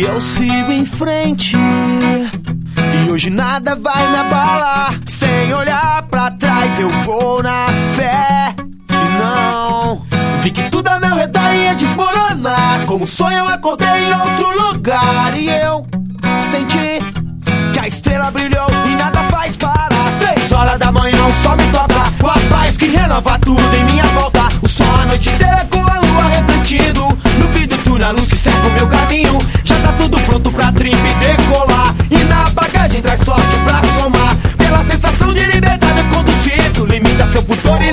E eu sigo em frente. E hoje nada vai me abalar. Sem olhar para trás, eu vou na fé. E não, vi que tudo ao meu redor ia desmoronar. Como sonho, eu acordei em outro lugar. E eu senti que a estrela brilhou e nada faz parar. Seis horas da manhã, o sol me toca. Com a paz que renova tudo em minha volta. O sol a noite inteira com a lua refletido. No vidro, tu na luz que segue o meu caminho. Tá tudo pronto pra trip decolar. E na bagagem traz sorte pra somar. Pela sensação de liberdade eu limita seu pudor e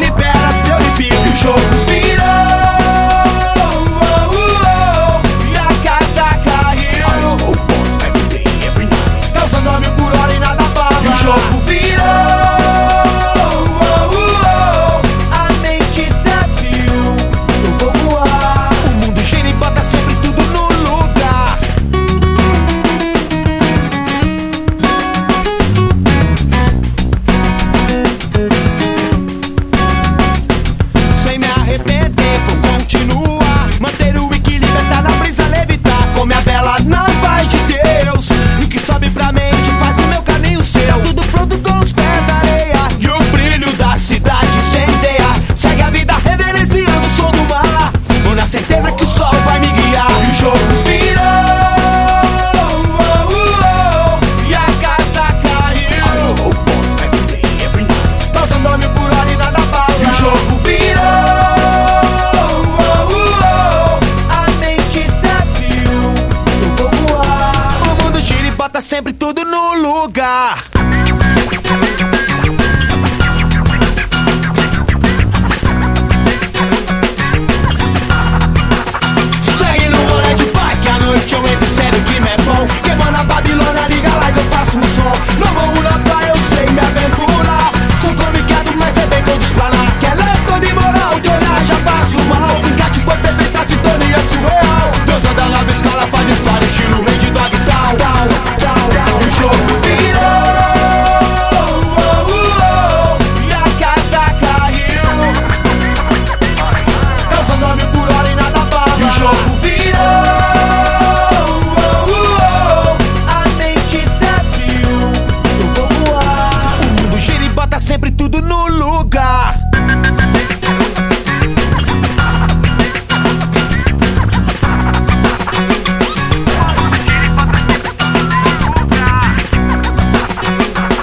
Tá sempre tudo no lugar.